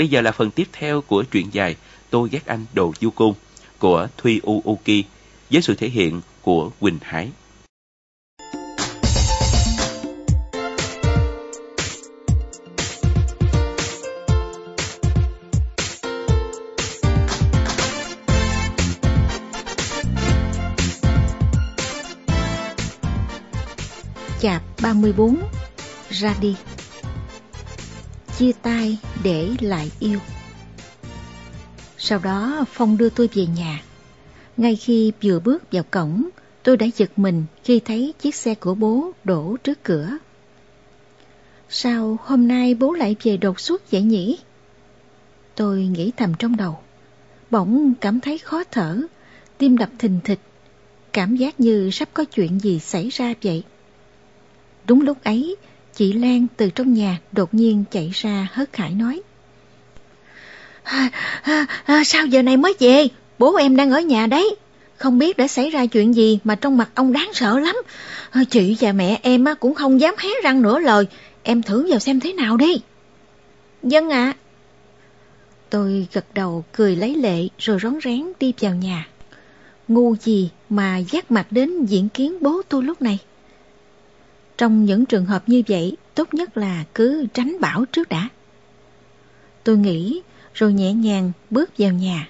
Bây giờ là phần tiếp theo của truyện dài Tôi ghét anh đồ du côn của Thuy Uuki với sự thể hiện của Quỳnh Hải. Chạp 34 Ra đi Chia tay để lại yêu. Sau đó Phong đưa tôi về nhà. Ngay khi vừa bước vào cổng Tôi đã giật mình khi thấy chiếc xe của bố đổ trước cửa. Sao hôm nay bố lại về đột xuất vậy nhỉ? Tôi nghĩ thầm trong đầu. Bỗng cảm thấy khó thở Tim đập thình thịch Cảm giác như sắp có chuyện gì xảy ra vậy. Đúng lúc ấy, chị Lan từ trong nhà đột nhiên chạy ra hớt khải nói. À, à, à, sao giờ này mới về? Bố em đang ở nhà đấy. Không biết đã xảy ra chuyện gì mà trong mặt ông đáng sợ lắm. À, chị và mẹ em cũng không dám hé răng nửa lời. Em thử vào xem thế nào đi. Dân vâng ạ. Tôi gật đầu cười lấy lệ rồi rón rén đi vào nhà. Ngu gì mà dắt mặt đến diễn kiến bố tôi lúc này. Trong những trường hợp như vậy, tốt nhất là cứ tránh bảo trước đã. Tôi nghĩ rồi nhẹ nhàng bước vào nhà,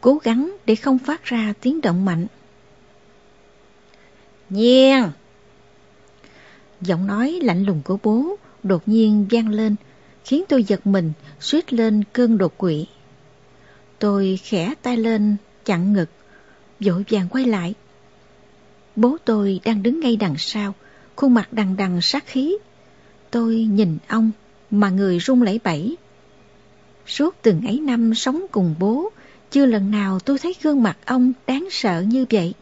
cố gắng để không phát ra tiếng động mạnh. Nhiên! Giọng nói lạnh lùng của bố đột nhiên vang lên, khiến tôi giật mình, suýt lên cơn đột quỵ. Tôi khẽ tay lên, chặn ngực, vội vàng quay lại. Bố tôi đang đứng ngay đằng sau, khuôn mặt đằng đằng sát khí. Tôi nhìn ông mà người run lẩy bẩy. Suốt từng ấy năm sống cùng bố, chưa lần nào tôi thấy gương mặt ông đáng sợ như vậy.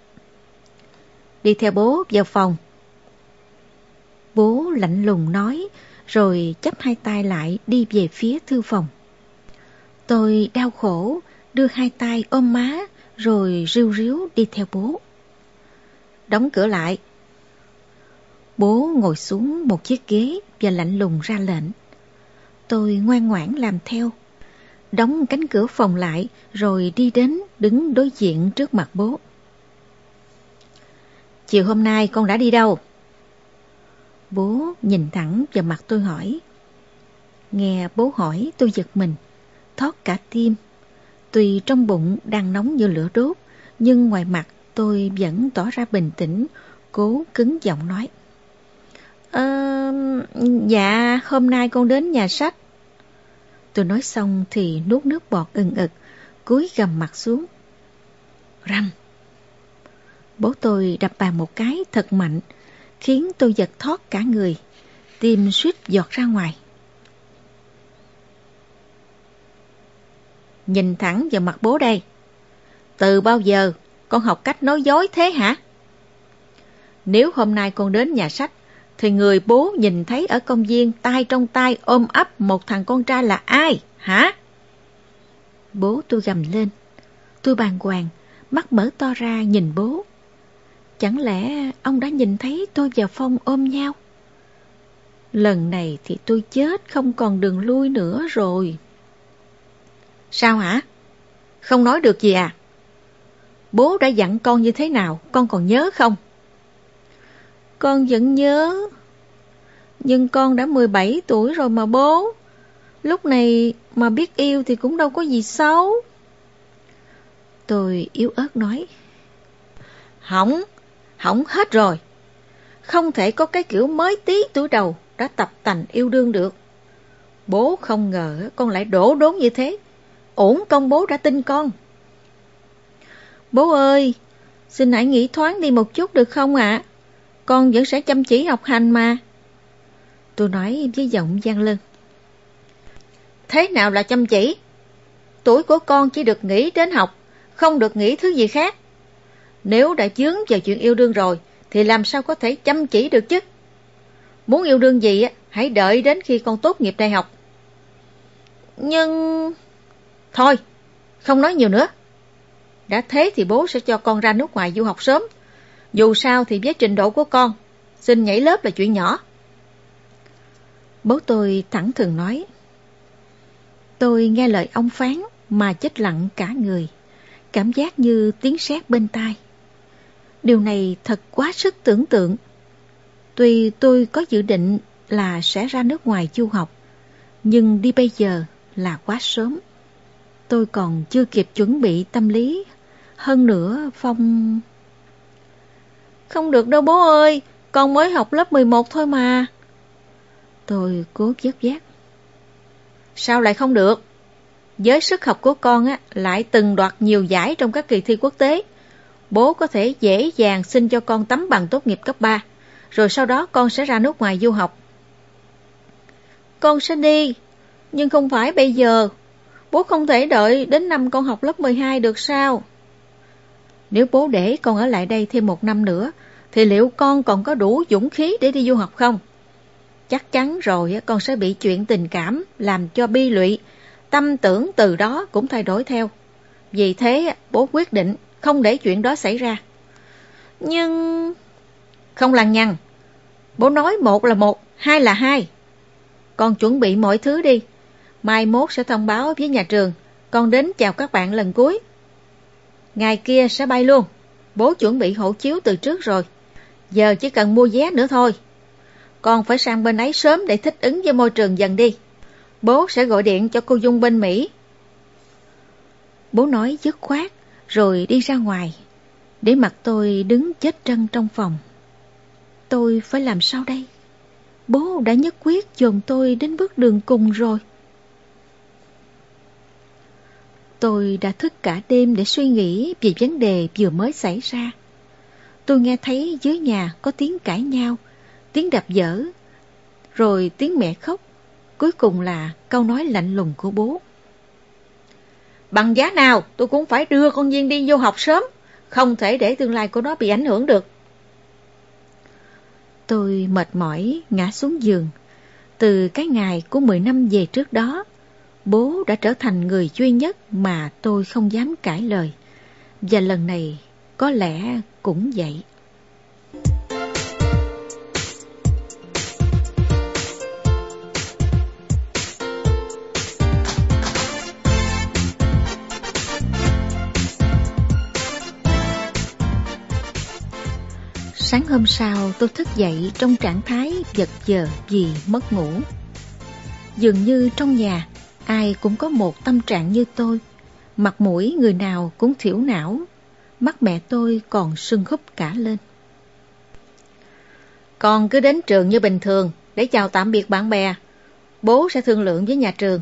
Đi theo bố vào phòng. Bố lạnh lùng nói, rồi chấp hai tay lại đi về phía thư phòng. Tôi đau khổ, đưa hai tay ôm má, rồi riu riu đi theo bố. Đóng cửa lại, Bố ngồi xuống một chiếc ghế và lạnh lùng ra lệnh. Tôi ngoan ngoãn làm theo. Đóng cánh cửa phòng lại rồi đi đến đứng đối diện trước mặt bố. Chiều hôm nay con đã đi đâu? Bố nhìn thẳng vào mặt tôi hỏi. Nghe bố hỏi tôi giật mình, thoát cả tim. Tuy trong bụng đang nóng như lửa đốt, nhưng ngoài mặt tôi vẫn tỏ ra bình tĩnh, cố cứng giọng nói. À, dạ, hôm nay con đến nhà sách. Tôi nói xong thì nuốt nước bọt ừng ực, cúi gầm mặt xuống. Răm! Bố tôi đập bàn một cái thật mạnh, khiến tôi giật thoát cả người, tim suýt giọt ra ngoài. Nhìn thẳng vào mặt bố đây. Từ bao giờ con học cách nói dối thế hả? Nếu hôm nay con đến nhà sách thì người bố nhìn thấy ở công viên tay trong tay ôm ấp một thằng con trai là ai, hả? Bố tôi gầm lên. Tôi bàng hoàng, mắt mở to ra nhìn bố. Chẳng lẽ ông đã nhìn thấy tôi và Phong ôm nhau? Lần này thì tôi chết không còn đường lui nữa rồi. Sao hả? Không nói được gì à? Bố đã dặn con như thế nào, con còn nhớ không? Con vẫn nhớ. Nhưng con đã 17 tuổi rồi mà bố. Lúc này mà biết yêu thì cũng đâu có gì xấu. Tôi yếu ớt nói. Hỏng, hỏng hết rồi. Không thể có cái kiểu mới tí tuổi đầu đã tập tành yêu đương được. Bố không ngờ con lại đổ đốn như thế. Ổn công bố đã tin con. Bố ơi, xin hãy nghĩ thoáng đi một chút được không ạ? Con vẫn sẽ chăm chỉ học hành mà. Tôi nói với giọng gian lưng. Thế nào là chăm chỉ? Tuổi của con chỉ được nghĩ đến học, không được nghĩ thứ gì khác. Nếu đã chướng vào chuyện yêu đương rồi, thì làm sao có thể chăm chỉ được chứ? Muốn yêu đương gì, hãy đợi đến khi con tốt nghiệp đại học. Nhưng... Thôi, không nói nhiều nữa. Đã thế thì bố sẽ cho con ra nước ngoài du học sớm. Dù sao thì với trình độ của con, xin nhảy lớp là chuyện nhỏ. Bố tôi thẳng thường nói. Tôi nghe lời ông phán mà chết lặng cả người, cảm giác như tiếng sét bên tai. Điều này thật quá sức tưởng tượng. Tuy tôi có dự định là sẽ ra nước ngoài du học, nhưng đi bây giờ là quá sớm. Tôi còn chưa kịp chuẩn bị tâm lý. Hơn nữa, Phong... Không được đâu bố ơi, con mới học lớp 11 thôi mà. Tôi cố dứt giác. Sao lại không được? Với sức học của con á, lại từng đoạt nhiều giải trong các kỳ thi quốc tế. Bố có thể dễ dàng xin cho con tấm bằng tốt nghiệp cấp 3, rồi sau đó con sẽ ra nước ngoài du học. Con sẽ đi, nhưng không phải bây giờ. Bố không thể đợi đến năm con học lớp 12 được sao? Nếu bố để con ở lại đây thêm một năm nữa, thì liệu con còn có đủ dũng khí để đi du học không? Chắc chắn rồi con sẽ bị chuyện tình cảm làm cho bi lụy, tâm tưởng từ đó cũng thay đổi theo. Vì thế bố quyết định không để chuyện đó xảy ra. Nhưng... Không lằng nhằng. Bố nói một là một, hai là hai. Con chuẩn bị mọi thứ đi. Mai mốt sẽ thông báo với nhà trường. Con đến chào các bạn lần cuối. Ngày kia sẽ bay luôn. Bố chuẩn bị hộ chiếu từ trước rồi. Giờ chỉ cần mua vé nữa thôi. Con phải sang bên ấy sớm để thích ứng với môi trường dần đi. Bố sẽ gọi điện cho cô Dung bên Mỹ. Bố nói dứt khoát, rồi đi ra ngoài, để mặt tôi đứng chết trân trong phòng. Tôi phải làm sao đây? Bố đã nhất quyết dồn tôi đến bước đường cùng rồi. Tôi đã thức cả đêm để suy nghĩ về vấn đề vừa mới xảy ra. Tôi nghe thấy dưới nhà có tiếng cãi nhau, tiếng đạp dở, rồi tiếng mẹ khóc, cuối cùng là câu nói lạnh lùng của bố. Bằng giá nào tôi cũng phải đưa con Duyên đi vô học sớm, không thể để tương lai của nó bị ảnh hưởng được. Tôi mệt mỏi ngã xuống giường. Từ cái ngày của 10 năm về trước đó, bố đã trở thành người duy nhất mà tôi không dám cãi lời. Và lần này, có lẽ cũng vậy. Sáng hôm sau, tôi thức dậy trong trạng thái giật giờ vì mất ngủ. Dường như trong nhà ai cũng có một tâm trạng như tôi, mặt mũi người nào cũng thiểu não, mắt mẹ tôi còn sưng húp cả lên. Con cứ đến trường như bình thường để chào tạm biệt bạn bè, bố sẽ thương lượng với nhà trường.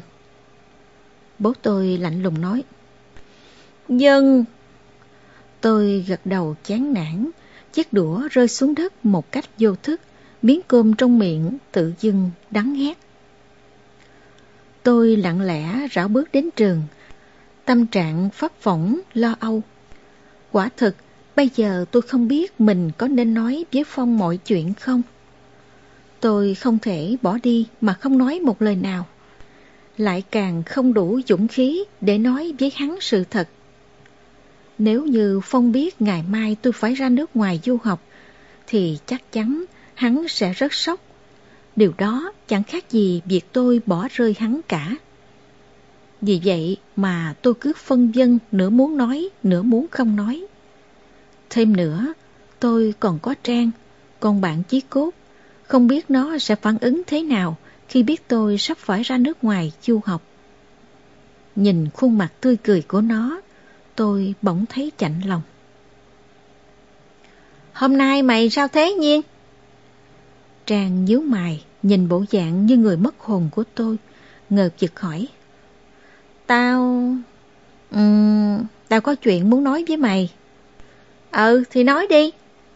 Bố tôi lạnh lùng nói. Dân! Tôi gật đầu chán nản, chiếc đũa rơi xuống đất một cách vô thức, miếng cơm trong miệng tự dưng đắng ngát. Tôi lặng lẽ rảo bước đến trường, tâm trạng phấp phỏng, lo âu. Quả thực, bây giờ tôi không biết mình có nên nói với Phong mọi chuyện không. Tôi không thể bỏ đi mà không nói một lời nào. Lại càng không đủ dũng khí để nói với hắn sự thật nếu như Phong biết ngày mai tôi phải ra nước ngoài du học, thì chắc chắn hắn sẽ rất sốc. Điều đó chẳng khác gì việc tôi bỏ rơi hắn cả. Vì vậy mà tôi cứ phân vân nửa muốn nói, nửa muốn không nói. Thêm nữa, tôi còn có Trang, con bạn chí cốt, không biết nó sẽ phản ứng thế nào khi biết tôi sắp phải ra nước ngoài du học. Nhìn khuôn mặt tươi cười của nó, tôi bỗng thấy chạnh lòng. Hôm nay mày sao thế nhiên? Trang nhíu mày, nhìn bộ dạng như người mất hồn của tôi, ngờ giật hỏi. Tao... Um, tao có chuyện muốn nói với mày. Ừ, thì nói đi.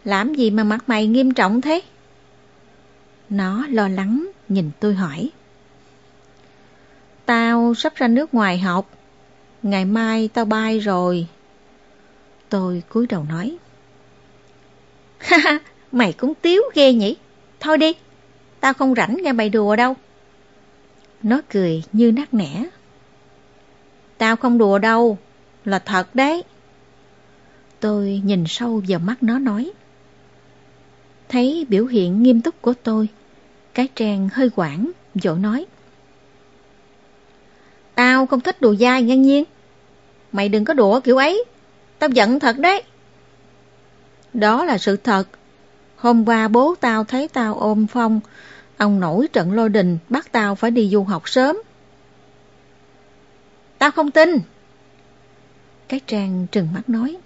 Làm gì mà mặt mày nghiêm trọng thế? Nó lo lắng, nhìn tôi hỏi. Tao sắp ra nước ngoài học. Ngày mai tao bay rồi. Tôi cúi đầu nói. Ha ha, mày cũng tiếu ghê nhỉ? Thôi đi, tao không rảnh nghe mày đùa đâu. Nó cười như nát nẻ. Tao không đùa đâu, là thật đấy. Tôi nhìn sâu vào mắt nó nói. Thấy biểu hiện nghiêm túc của tôi, cái trang hơi quảng, dỗ nói. Tao không thích đùa dai ngang nhiên. Mày đừng có đùa kiểu ấy. Tao giận thật đấy. Đó là sự thật. Hôm qua bố tao thấy tao ôm phong. Ông nổi trận lôi đình bắt tao phải đi du học sớm. Tao không tin. Cái trang trừng mắt nói.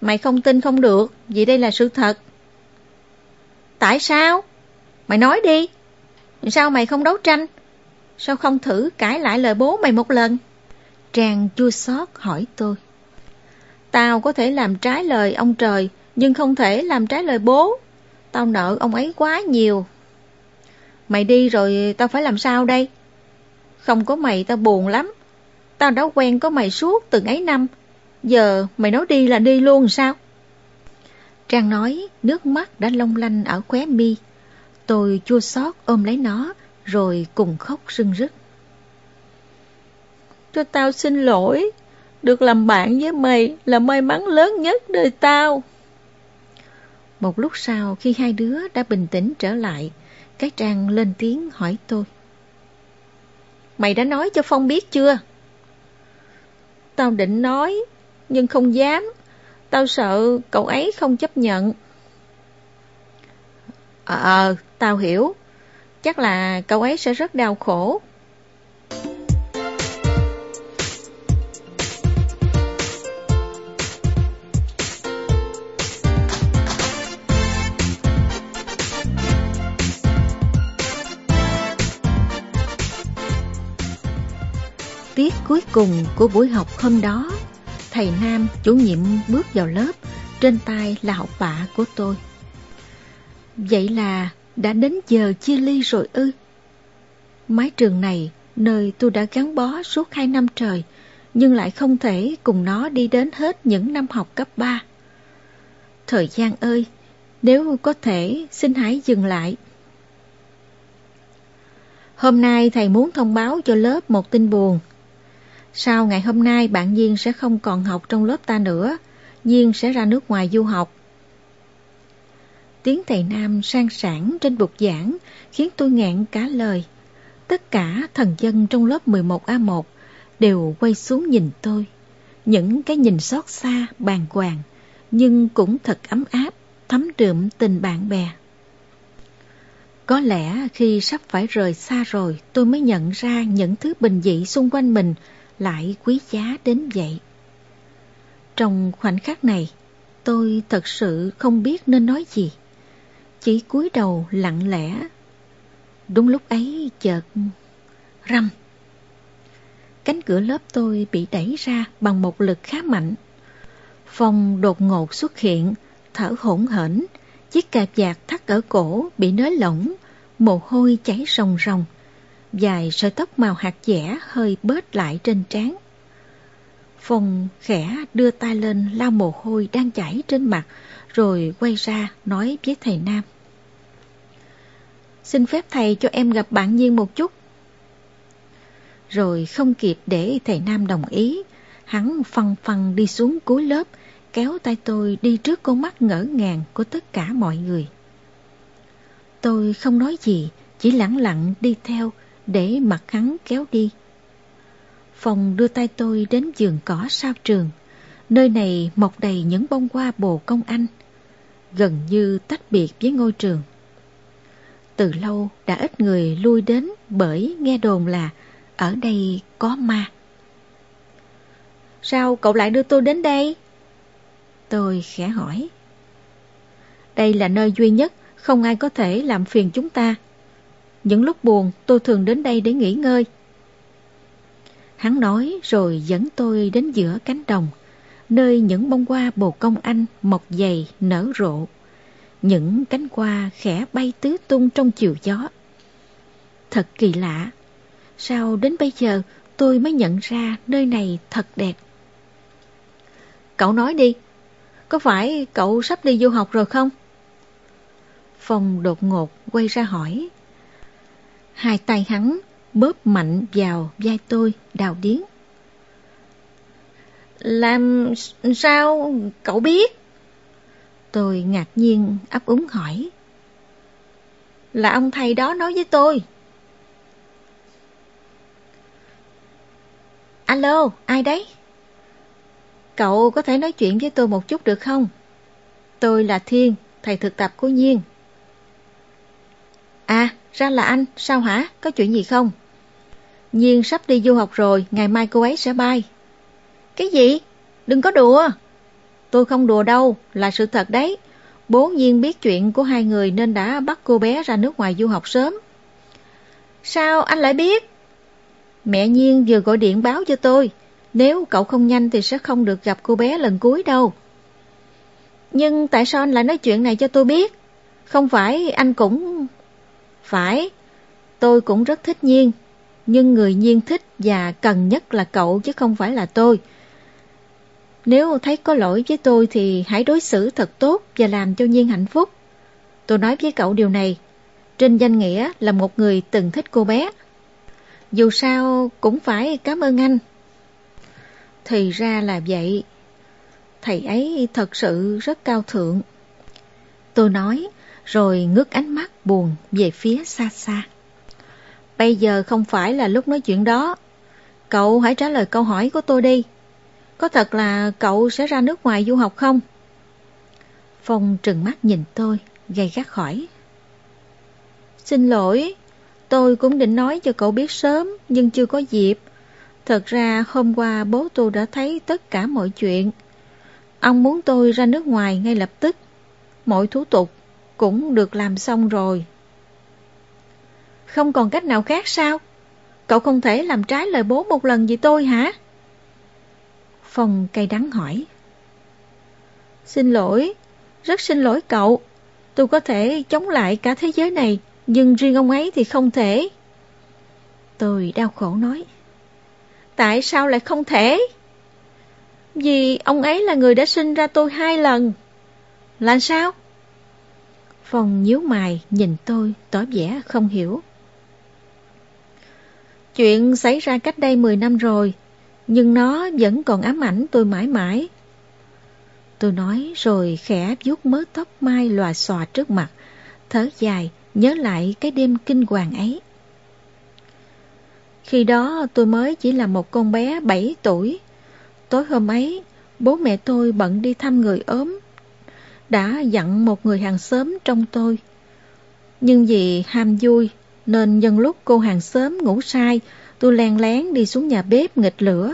Mày không tin không được, vì đây là sự thật. Tại sao? Mày nói đi. Sao mày không đấu tranh? Sao không thử cãi lại lời bố mày một lần? Trang chua xót hỏi tôi. Tao có thể làm trái lời ông trời, nhưng không thể làm trái lời bố. Tao nợ ông ấy quá nhiều. Mày đi rồi tao phải làm sao đây? Không có mày tao buồn lắm. Tao đã quen có mày suốt từng ấy năm. Giờ mày nói đi là đi luôn sao? Trang nói nước mắt đã long lanh ở khóe mi. Tôi chua xót ôm lấy nó rồi cùng khóc rưng rức. Cho tao xin lỗi, được làm bạn với mày là may mắn lớn nhất đời tao. Một lúc sau khi hai đứa đã bình tĩnh trở lại, cái Trang lên tiếng hỏi tôi. Mày đã nói cho Phong biết chưa? Tao định nói, nhưng không dám. Tao sợ cậu ấy không chấp nhận. Ờ, à, tao hiểu. Chắc là cậu ấy sẽ rất đau khổ. Cuối cùng của buổi học hôm đó, thầy Nam chủ nhiệm bước vào lớp, trên tay là học bạ của tôi. Vậy là đã đến giờ chia ly rồi ư? Mái trường này, nơi tôi đã gắn bó suốt hai năm trời, nhưng lại không thể cùng nó đi đến hết những năm học cấp 3. Thời gian ơi, nếu có thể, xin hãy dừng lại. Hôm nay thầy muốn thông báo cho lớp một tin buồn. Sau ngày hôm nay bạn Duyên sẽ không còn học trong lớp ta nữa, Duyên sẽ ra nước ngoài du học. Tiếng thầy Nam sang sảng trên bục giảng khiến tôi ngạn cả lời. Tất cả thần dân trong lớp 11A1 đều quay xuống nhìn tôi. Những cái nhìn xót xa, bàn hoàng, nhưng cũng thật ấm áp, thấm đượm tình bạn bè. Có lẽ khi sắp phải rời xa rồi tôi mới nhận ra những thứ bình dị xung quanh mình lại quý giá đến vậy. Trong khoảnh khắc này, tôi thật sự không biết nên nói gì. Chỉ cúi đầu lặng lẽ. Đúng lúc ấy chợt râm. Cánh cửa lớp tôi bị đẩy ra bằng một lực khá mạnh. Phong đột ngột xuất hiện, thở hổn hển, chiếc cà vạt thắt ở cổ bị nới lỏng, mồ hôi chảy ròng ròng dài sợi tóc màu hạt dẻ hơi bớt lại trên trán. Phong khẽ đưa tay lên lau mồ hôi đang chảy trên mặt, rồi quay ra nói với thầy Nam. Xin phép thầy cho em gặp bạn Nhiên một chút. Rồi không kịp để thầy Nam đồng ý, hắn phăng phăng đi xuống cuối lớp, kéo tay tôi đi trước con mắt ngỡ ngàng của tất cả mọi người. Tôi không nói gì, chỉ lặng lặng đi theo, để mặt hắn kéo đi. Phong đưa tay tôi đến giường cỏ sau trường. Nơi này mọc đầy những bông hoa bồ công anh, gần như tách biệt với ngôi trường. Từ lâu đã ít người lui đến bởi nghe đồn là ở đây có ma. Sao cậu lại đưa tôi đến đây? Tôi khẽ hỏi. Đây là nơi duy nhất không ai có thể làm phiền chúng ta. Những lúc buồn tôi thường đến đây để nghỉ ngơi. Hắn nói rồi dẫn tôi đến giữa cánh đồng, nơi những bông hoa bồ công anh mọc dày nở rộ. Những cánh hoa khẽ bay tứ tung trong chiều gió. Thật kỳ lạ, sao đến bây giờ tôi mới nhận ra nơi này thật đẹp. Cậu nói đi, có phải cậu sắp đi du học rồi không? Phong đột ngột quay ra hỏi. Hai tay hắn bóp mạnh vào vai tôi đào điến. Làm sao cậu biết? Tôi ngạc nhiên ấp úng hỏi. Là ông thầy đó nói với tôi. Alo, ai đấy? Cậu có thể nói chuyện với tôi một chút được không? Tôi là Thiên, thầy thực tập của Nhiên. À, ra là anh, sao hả? Có chuyện gì không? Nhiên sắp đi du học rồi, ngày mai cô ấy sẽ bay. Cái gì? Đừng có đùa. Tôi không đùa đâu, là sự thật đấy. Bố Nhiên biết chuyện của hai người nên đã bắt cô bé ra nước ngoài du học sớm. Sao anh lại biết? Mẹ Nhiên vừa gọi điện báo cho tôi. Nếu cậu không nhanh thì sẽ không được gặp cô bé lần cuối đâu. Nhưng tại sao anh lại nói chuyện này cho tôi biết? Không phải anh cũng... Phải, tôi cũng rất thích Nhiên. Nhưng người Nhiên thích và cần nhất là cậu chứ không phải là tôi. Nếu thấy có lỗi với tôi thì hãy đối xử thật tốt và làm cho Nhiên hạnh phúc. Tôi nói với cậu điều này. Trên danh nghĩa là một người từng thích cô bé. Dù sao cũng phải cảm ơn anh. Thì ra là vậy. Thầy ấy thật sự rất cao thượng. Tôi nói, rồi ngước ánh mắt buồn về phía xa xa. Bây giờ không phải là lúc nói chuyện đó. Cậu hãy trả lời câu hỏi của tôi đi. Có thật là cậu sẽ ra nước ngoài du học không? Phong trừng mắt nhìn tôi, gay gắt hỏi. Xin lỗi, tôi cũng định nói cho cậu biết sớm nhưng chưa có dịp. Thật ra hôm qua bố tôi đã thấy tất cả mọi chuyện. Ông muốn tôi ra nước ngoài ngay lập tức. Mọi thủ tục cũng được làm xong rồi. Không còn cách nào khác sao? Cậu không thể làm trái lời bố một lần vì tôi hả? Phong cay đắng hỏi. Xin lỗi, rất xin lỗi cậu. Tôi có thể chống lại cả thế giới này, nhưng riêng ông ấy thì không thể. Tôi đau khổ nói. Tại sao lại không thể? Vì ông ấy là người đã sinh ra tôi hai lần. Là sao? Phong nhíu mày nhìn tôi tỏ vẻ không hiểu. Chuyện xảy ra cách đây 10 năm rồi, nhưng nó vẫn còn ám ảnh tôi mãi mãi. Tôi nói rồi khẽ vuốt mớ tóc mai lòa xòa trước mặt, thở dài, nhớ lại cái đêm kinh hoàng ấy. Khi đó tôi mới chỉ là một con bé 7 tuổi. Tối hôm ấy, bố mẹ tôi bận đi thăm người ốm. Đã dặn một người hàng xóm trong tôi. Nhưng vì ham vui, nên nhân lúc cô hàng xóm ngủ sai, tôi len lén đi xuống nhà bếp nghịch lửa.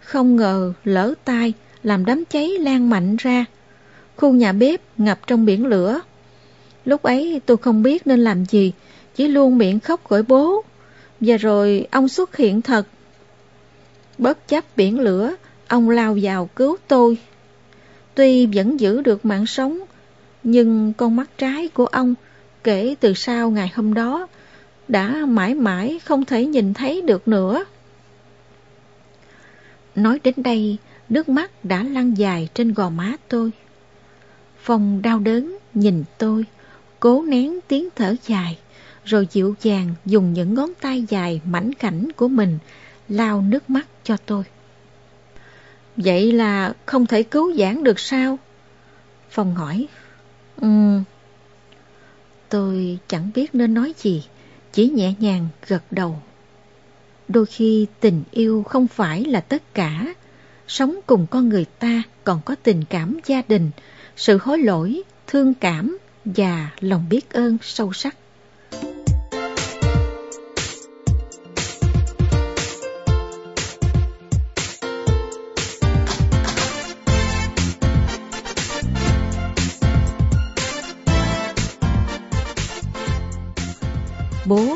Không ngờ lỡ tay, làm đám cháy lan mạnh ra. Khu nhà bếp ngập trong biển lửa. Lúc ấy tôi không biết nên làm gì, chỉ luôn miệng khóc gọi bố. Và rồi ông xuất hiện thật. Bất chấp biển lửa, ông lao vào cứu tôi. Tuy vẫn giữ được mạng sống, nhưng con mắt trái của ông kể từ sau ngày hôm đó đã mãi mãi không thể nhìn thấy được nữa. Nói đến đây, nước mắt đã lăn dài trên gò má tôi. Phong đau đớn nhìn tôi, cố nén tiếng thở dài, rồi dịu dàng dùng những ngón tay dài mảnh khảnh của mình lao nước mắt cho tôi. Vậy là không thể cứu giãn được sao? Phong hỏi. Ừm. Tôi chẳng biết nên nói gì, chỉ nhẹ nhàng gật đầu. Đôi khi tình yêu không phải là tất cả. Sống cùng con người ta còn có tình cảm gia đình, sự hối lỗi, thương cảm và lòng biết ơn sâu sắc.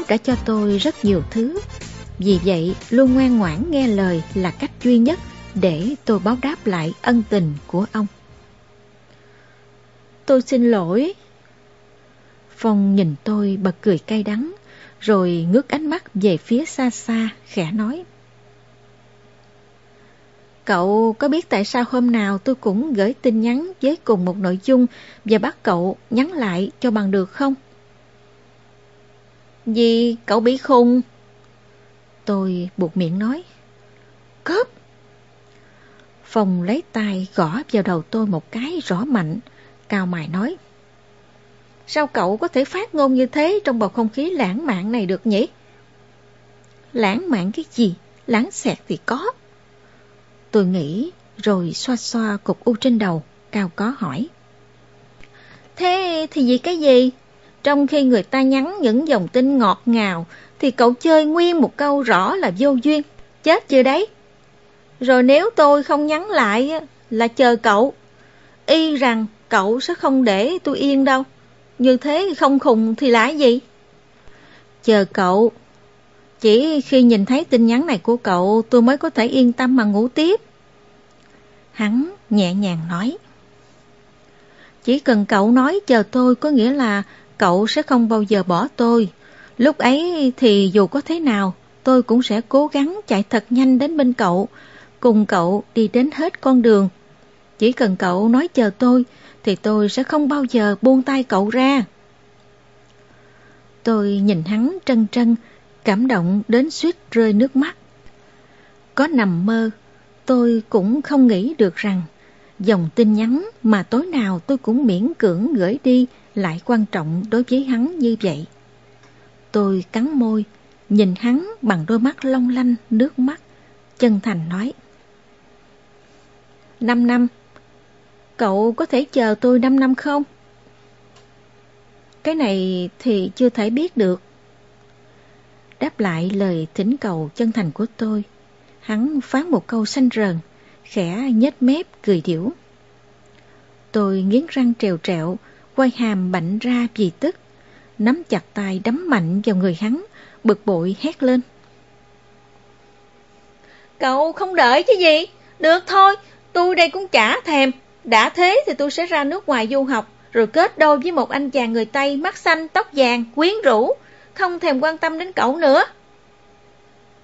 Đã cho tôi rất nhiều thứ. Vì vậy luôn ngoan ngoãn nghe lời là cách duy nhất Để tôi báo đáp lại ân tình của ông. Tôi xin lỗi. Phong nhìn tôi bật cười cay đắng, Rồi ngước ánh mắt về phía xa xa, khẽ nói. Cậu có biết tại sao hôm nào tôi cũng gửi tin nhắn với cùng một nội dung và bắt cậu nhắn lại cho bằng được không? Gì cậu bị khùng? Tôi buộc miệng nói. Cướp! Phong lấy tay gõ vào đầu tôi một cái rõ mạnh, cao mài nói. Sao cậu có thể phát ngôn như thế trong bầu không khí lãng mạn này được nhỉ? Lãng mạn cái gì? Lãng xẹt thì có. Tôi nghĩ rồi xoa xoa cục u trên đầu, cao có hỏi. Thế thì vì cái gì? Trong khi người ta nhắn những dòng tin ngọt ngào, thì cậu chơi nguyên một câu rõ là vô duyên. Chết chưa đấy? Rồi nếu tôi không nhắn lại là chờ cậu. Y rằng cậu sẽ không để tôi yên đâu. Như thế không khùng thì là gì? Chờ cậu. Chỉ khi nhìn thấy tin nhắn này của cậu tôi mới có thể yên tâm mà ngủ tiếp. Hắn nhẹ nhàng nói. Chỉ cần cậu nói chờ tôi có nghĩa là cậu sẽ không bao giờ bỏ tôi. Lúc ấy thì dù có thế nào, tôi cũng sẽ cố gắng chạy thật nhanh đến bên cậu, cùng cậu đi đến hết con đường. Chỉ cần cậu nói chờ tôi, thì tôi sẽ không bao giờ buông tay cậu ra. Tôi nhìn hắn trân trân, cảm động đến suýt rơi nước mắt. Có nằm mơ, tôi cũng không nghĩ được rằng dòng tin nhắn mà tối nào tôi cũng miễn cưỡng gửi đi lại quan trọng đối với hắn như vậy. Tôi cắn môi, nhìn hắn bằng đôi mắt long lanh nước mắt, chân thành nói. Năm năm, cậu có thể chờ tôi năm năm không? Cái này thì chưa thể biết được. Đáp lại lời thỉnh cầu chân thành của tôi, hắn phán một câu xanh rờn, khẽ nhếch mép cười điểu. Tôi nghiến răng trèo trẹo, quay hàm bạnh ra vì tức, nắm chặt tay đấm mạnh vào người hắn, bực bội hét lên. Cậu không đợi chứ gì? Được thôi, tôi đây cũng chả thèm. Đã thế thì tôi sẽ ra nước ngoài du học, rồi kết đôi với một anh chàng người Tây mắt xanh, tóc vàng, quyến rũ, không thèm quan tâm đến cậu nữa.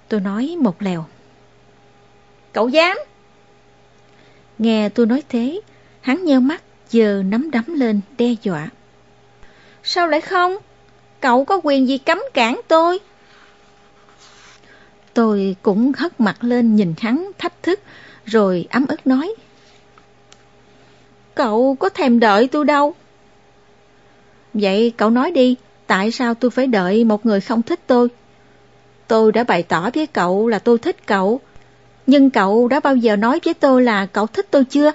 Tôi nói một lèo. Cậu dám? Nghe tôi nói thế, hắn nheo mắt, giờ nắm đấm lên đe dọa. Sao lại không? Cậu có quyền gì cấm cản tôi? Tôi cũng hất mặt lên nhìn hắn thách thức, rồi ấm ức nói. Cậu có thèm đợi tôi đâu. Vậy cậu nói đi, tại sao tôi phải đợi một người không thích tôi? Tôi đã bày tỏ với cậu là tôi thích cậu, nhưng cậu đã bao giờ nói với tôi là cậu thích tôi chưa?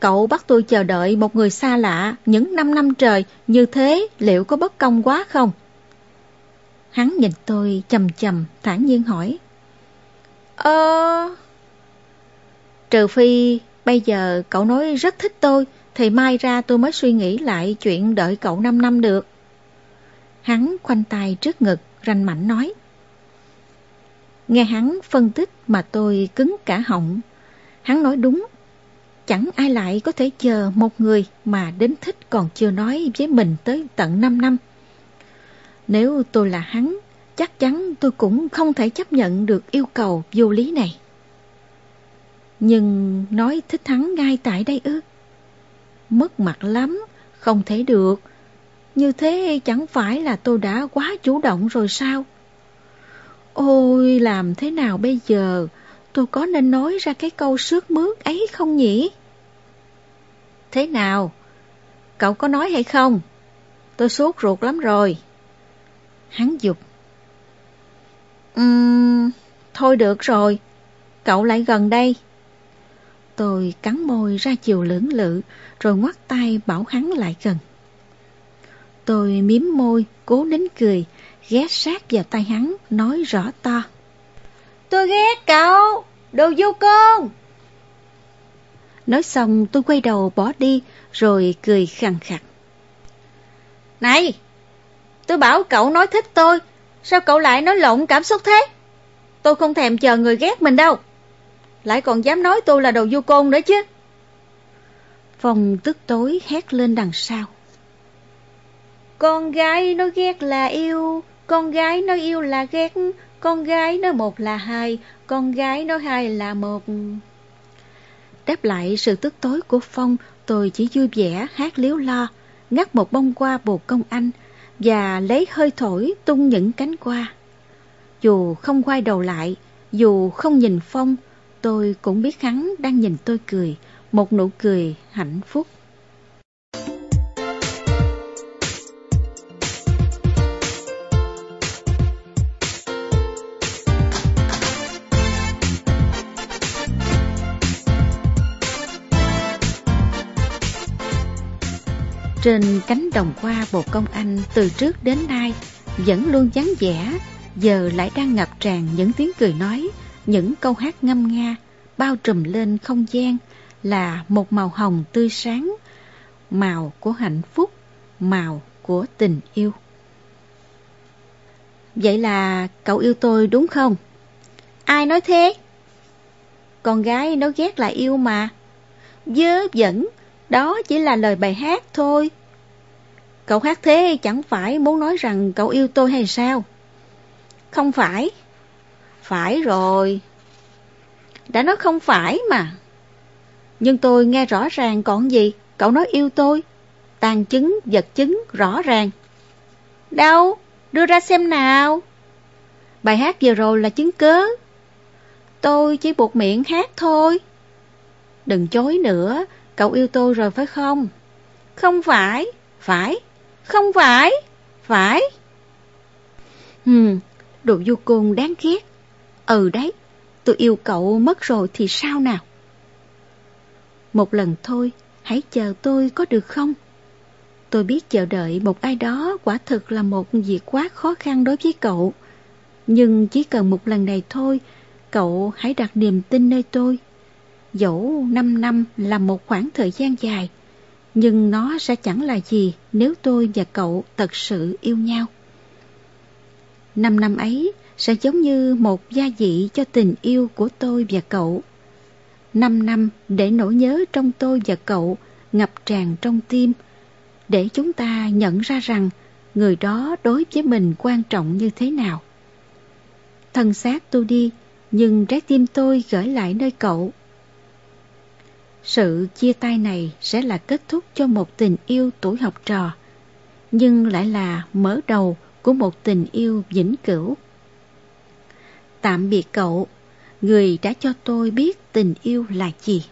Cậu bắt tôi chờ đợi một người xa lạ những năm năm trời như thế liệu có bất công quá không? Hắn nhìn tôi chầm chầm thản nhiên hỏi. Ờ... Trừ phi bây giờ cậu nói rất thích tôi thì mai ra tôi mới suy nghĩ lại chuyện đợi cậu 5 năm được. Hắn khoanh tay trước ngực, ranh mảnh nói. Nghe hắn phân tích mà tôi cứng cả họng. Hắn nói đúng, chẳng ai lại có thể chờ một người mà đến thích còn chưa nói với mình tới tận 5 năm. Nếu tôi là hắn, chắc chắn tôi cũng không thể chấp nhận được yêu cầu vô lý này. Nhưng nói thích hắn ngay tại đây ư? Mất mặt lắm, không thể được. Như thế chẳng phải là tôi đã quá chủ động rồi sao? Ôi, làm thế nào bây giờ? Tôi có nên nói ra cái câu sướt mướt ấy không nhỉ? Thế nào? Cậu có nói hay không? Tôi sốt ruột lắm rồi. Hắn dục. Uhm, thôi được rồi. Cậu lại gần đây. Tôi cắn môi ra chiều lưỡng lự, rồi ngoắt tay bảo hắn lại gần. Tôi miếm môi, cố nín cười, ghé sát vào tay hắn, nói rõ to. Tôi ghét cậu, đồ vô con. Nói xong tôi quay đầu bỏ đi, rồi cười khằng khặt. Này, tôi bảo cậu nói thích tôi, sao cậu lại nói lộn cảm xúc thế? Tôi không thèm chờ người ghét mình đâu. Lại còn dám nói tôi là đồ vô côn nữa chứ. Phong tức tối hét lên đằng sau. Con gái nó ghét là yêu, con gái nói yêu là ghét, con gái nói một là hai, con gái nói hai là một. Đáp lại sự tức tối của Phong, tôi chỉ vui vẻ hát liếu lo, ngắt một bông hoa bồ công anh và lấy hơi thổi tung những cánh hoa. Dù không quay đầu lại, dù không nhìn Phong, tôi cũng biết hắn đang nhìn tôi cười, một nụ cười hạnh phúc. Trên cánh đồng hoa bồ công anh từ trước đến nay vẫn luôn vắng vẻ, giờ lại đang ngập tràn những tiếng cười nói, những câu hát ngâm nga, bao trùm lên không gian là một màu hồng tươi sáng, màu của hạnh phúc, màu của tình yêu. Vậy là cậu yêu tôi đúng không? Ai nói thế? Con gái nó ghét lại yêu mà. Dớ dẫn, đó chỉ là lời bài hát thôi. Cậu hát thế chẳng phải muốn nói rằng cậu yêu tôi hay sao? Không phải. Phải rồi. Đã nói không phải mà. Nhưng tôi nghe rõ ràng còn gì, cậu nói yêu tôi. Tàn chứng, vật chứng, rõ ràng. Đâu? Đưa ra xem nào. Bài hát vừa rồi là chứng cớ. Tôi chỉ buộc miệng hát thôi. Đừng chối nữa, cậu yêu tôi rồi phải không? Không phải, phải, không phải, phải. Hừm, đồ du côn đáng ghét. Ừ đấy, tôi yêu cậu mất rồi thì sao nào? Một lần thôi, hãy chờ tôi có được không? Tôi biết chờ đợi một ai đó quả thực là một việc quá khó khăn đối với cậu. Nhưng chỉ cần một lần này thôi, cậu hãy đặt niềm tin nơi tôi. Dẫu 5 năm là một khoảng thời gian dài, nhưng nó sẽ chẳng là gì nếu tôi và cậu thật sự yêu nhau. Năm năm ấy sẽ giống như một gia vị cho tình yêu của tôi và cậu. Năm năm để nỗi nhớ trong tôi và cậu ngập tràn trong tim, để chúng ta nhận ra rằng người đó đối với mình quan trọng như thế nào. Thân xác tôi đi, nhưng trái tim tôi gửi lại nơi cậu. Sự chia tay này sẽ là kết thúc cho một tình yêu tuổi học trò, nhưng lại là mở đầu của một tình yêu vĩnh cửu. Tạm biệt cậu, người đã cho tôi biết tình yêu là gì.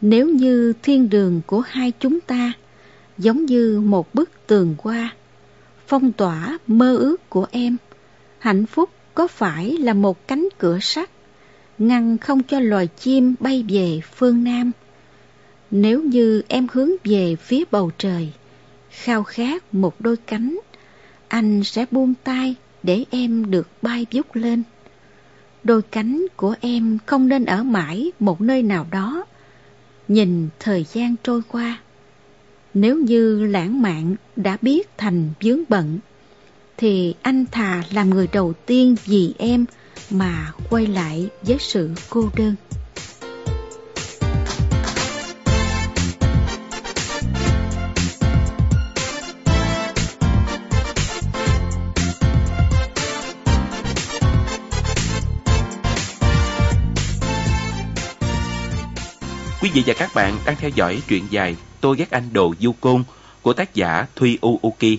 Nếu như thiên đường của hai chúng ta giống như một bức tường qua, phong tỏa mơ ước của em, hạnh phúc có phải là một cánh cửa sắt, ngăn không cho loài chim bay về phương Nam? Nếu như em hướng về phía bầu trời, khao khát một đôi cánh, anh sẽ buông tay để em được bay vút lên. Đôi cánh của em không nên ở mãi một nơi nào đó, nhìn thời gian trôi qua. Nếu như lãng mạn đã biết thành vướng bận, thì anh thà làm người đầu tiên vì em mà quay lại với sự cô đơn. Quý vị và các bạn đang theo dõi truyện dài Tôi ghét anh đồ du côn của tác giả Thuy Uuki